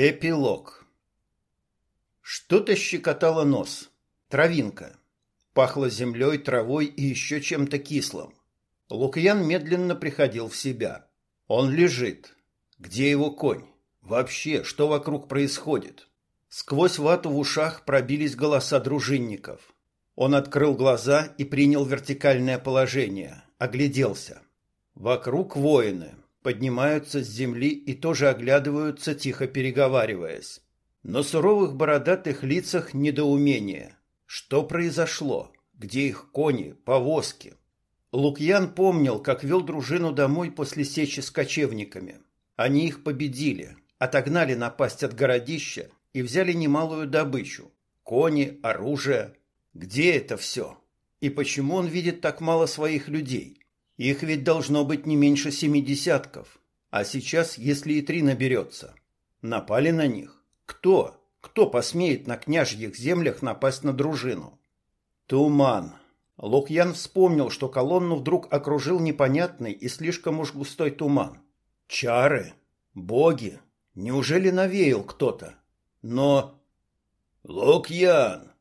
Эпилог. Что-то щекотало нос. Травинка. Пахло землей, травой и еще чем-то кислым. Лукьян медленно приходил в себя. Он лежит. Где его конь? Вообще, что вокруг происходит? Сквозь вату в ушах пробились голоса дружинников. Он открыл глаза и принял вертикальное положение. Огляделся. Вокруг воины поднимаются с земли и тоже оглядываются, тихо переговариваясь. На суровых бородатых лицах недоумение. Что произошло? Где их кони, повозки? Лукьян помнил, как вел дружину домой после сечи с кочевниками. Они их победили, отогнали напасть от городища и взяли немалую добычу. Кони, оружие. Где это все? И почему он видит так мало своих людей? Их ведь должно быть не меньше семи десятков. А сейчас, если и три наберется. Напали на них? Кто? Кто посмеет на княжьих землях напасть на дружину? Туман. Лукьян вспомнил, что колонну вдруг окружил непонятный и слишком уж густой туман. Чары? Боги? Неужели навеял кто-то? Но... «Лукьян!»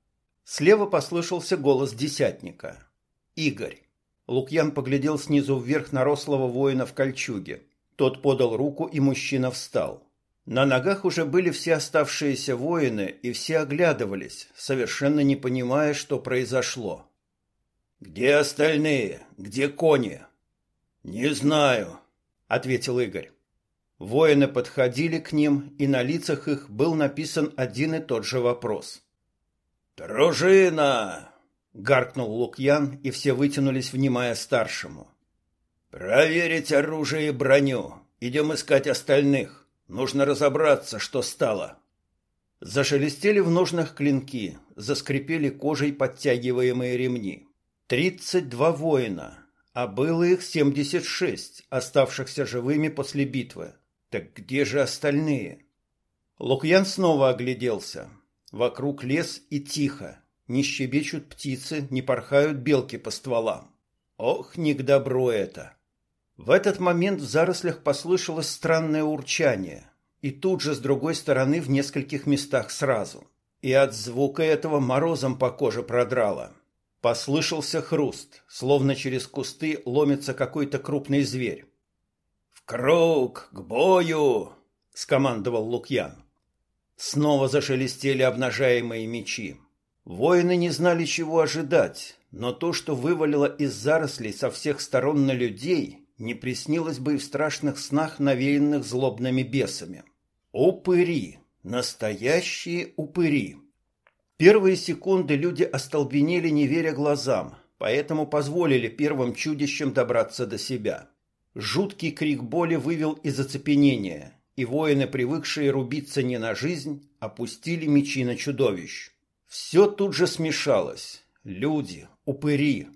Слева послышался голос десятника. Игорь. Лукьян поглядел снизу вверх на рослого воина в кольчуге. Тот подал руку, и мужчина встал. На ногах уже были все оставшиеся воины, и все оглядывались, совершенно не понимая, что произошло. «Где остальные? Где кони?» «Не знаю», — ответил Игорь. Воины подходили к ним, и на лицах их был написан один и тот же вопрос. «Дружина! Гаркнул Лукьян, и все вытянулись, внимая старшему. Проверить оружие и броню. Идем искать остальных. Нужно разобраться, что стало. Зашелестели в ножнах клинки, заскрипели кожей подтягиваемые ремни. Тридцать два воина, а было их семьдесят шесть, оставшихся живыми после битвы. Так где же остальные? Лукьян снова огляделся. Вокруг лес и тихо, не щебечут птицы, не порхают белки по стволам. Ох, не к добру это. В этот момент в зарослях послышалось странное урчание, и тут же с другой стороны в нескольких местах сразу. И от звука этого морозом по коже продрало. Послышался хруст, словно через кусты ломится какой-то крупный зверь. «В круг, к бою!» — скомандовал Лукьян. Снова зашелестели обнажаемые мечи. Воины не знали, чего ожидать, но то, что вывалило из зарослей со всех сторон на людей, не приснилось бы и в страшных снах, навеянных злобными бесами. Упыри! Настоящие упыри! Первые секунды люди остолбенели, не веря глазам, поэтому позволили первым чудищам добраться до себя. Жуткий крик боли вывел из оцепенения, и воины, привыкшие рубиться не на жизнь, опустили мечи на чудовищ. Все тут же смешалось. Люди, упыри.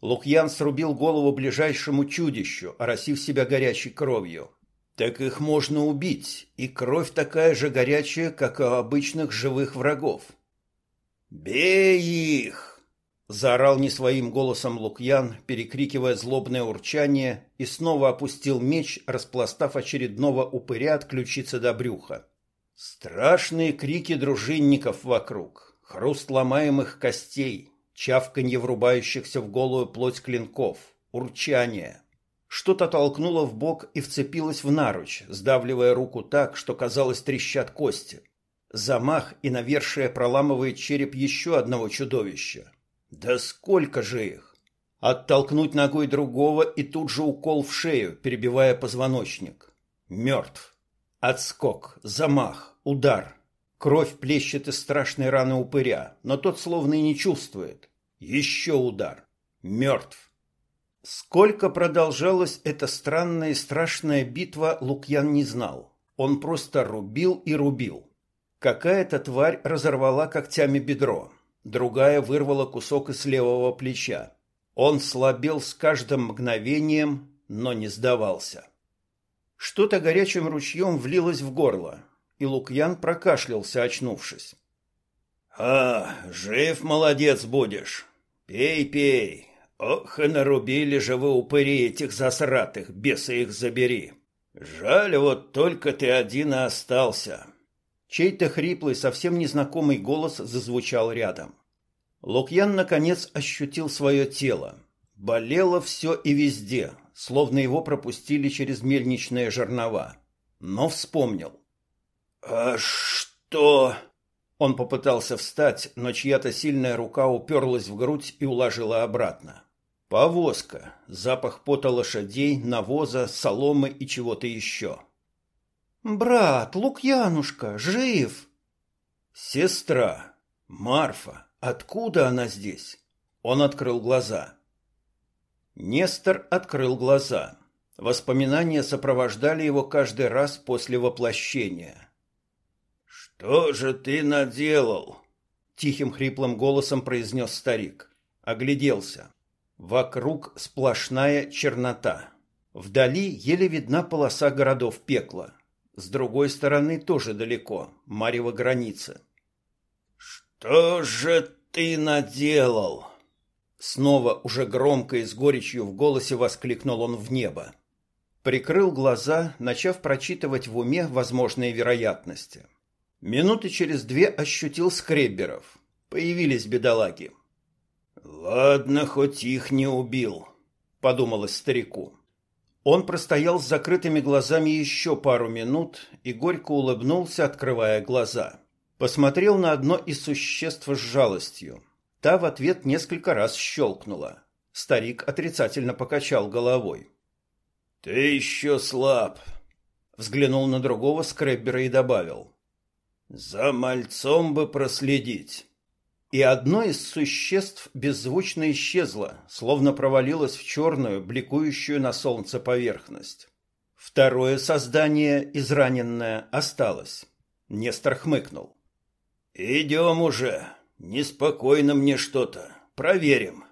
Лукьян срубил голову ближайшему чудищу, оросив себя горячей кровью. Так их можно убить, и кровь такая же горячая, как у обычных живых врагов. «Бей их!» — заорал не своим голосом Лукьян, перекрикивая злобное урчание, и снова опустил меч, распластав очередного упыря от ключицы до брюха. Страшные крики дружинников вокруг хруст ломаемых костей, чавканье врубающихся в голую плоть клинков, урчание. Что-то толкнуло в бок и вцепилось в наруч, сдавливая руку так, что, казалось, трещат кости. Замах и навершие проламывает череп еще одного чудовища. Да сколько же их! Оттолкнуть ногой другого и тут же укол в шею, перебивая позвоночник. Мертв. Отскок, замах, удар — Кровь плещет из страшной раны упыря, но тот словно и не чувствует. Еще удар. Мертв. Сколько продолжалась эта странная и страшная битва, Лукьян не знал. Он просто рубил и рубил. Какая-то тварь разорвала когтями бедро, другая вырвала кусок из левого плеча. Он слабел с каждым мгновением, но не сдавался. Что-то горячим ручьем влилось в горло и Лукьян прокашлялся, очнувшись. «А, жив молодец будешь. Пей, пей. Ох, и нарубили же вы упыри этих засратых, бесы их забери. Жаль, вот только ты один и остался. Чей-то хриплый, совсем незнакомый голос зазвучал рядом. Лукьян, наконец, ощутил свое тело. Болело все и везде, словно его пропустили через мельничные жернова. Но вспомнил. «А что?» Он попытался встать, но чья-то сильная рука уперлась в грудь и уложила обратно. Повозка, запах пота лошадей, навоза, соломы и чего-то еще. «Брат, Лукьянушка, жив!» «Сестра! Марфа! Откуда она здесь?» Он открыл глаза. Нестор открыл глаза. Воспоминания сопровождали его каждый раз после воплощения. «Что же ты наделал?» Тихим хриплым голосом произнес старик. Огляделся. Вокруг сплошная чернота. Вдали еле видна полоса городов пекла. С другой стороны тоже далеко, Марьева граница. «Что же ты наделал?» Снова уже громко и с горечью в голосе воскликнул он в небо. Прикрыл глаза, начав прочитывать в уме возможные вероятности. Минуты через две ощутил скребберов. Появились бедолаги. «Ладно, хоть их не убил», — подумалось старику. Он простоял с закрытыми глазами еще пару минут и горько улыбнулся, открывая глаза. Посмотрел на одно из существ с жалостью. Та в ответ несколько раз щелкнула. Старик отрицательно покачал головой. «Ты еще слаб», — взглянул на другого скреббера и добавил. «За мальцом бы проследить» и одно из существ беззвучно исчезло, словно провалилось в черную, бликующую на солнце поверхность. Второе создание, израненное, осталось. Нестор хмыкнул. «Идем уже. Неспокойно мне что-то. Проверим».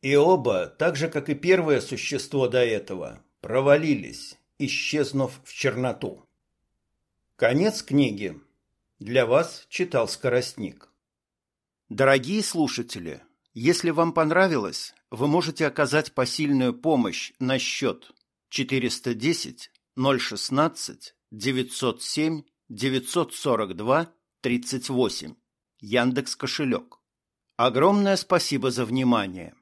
И оба, так же, как и первое существо до этого, провалились, исчезнув в черноту. Конец книги. Для вас читал Скоростник. Дорогие слушатели, если вам понравилось, вы можете оказать посильную помощь на счет 410 016 907 942 38 Яндекс кошелек. Огромное спасибо за внимание.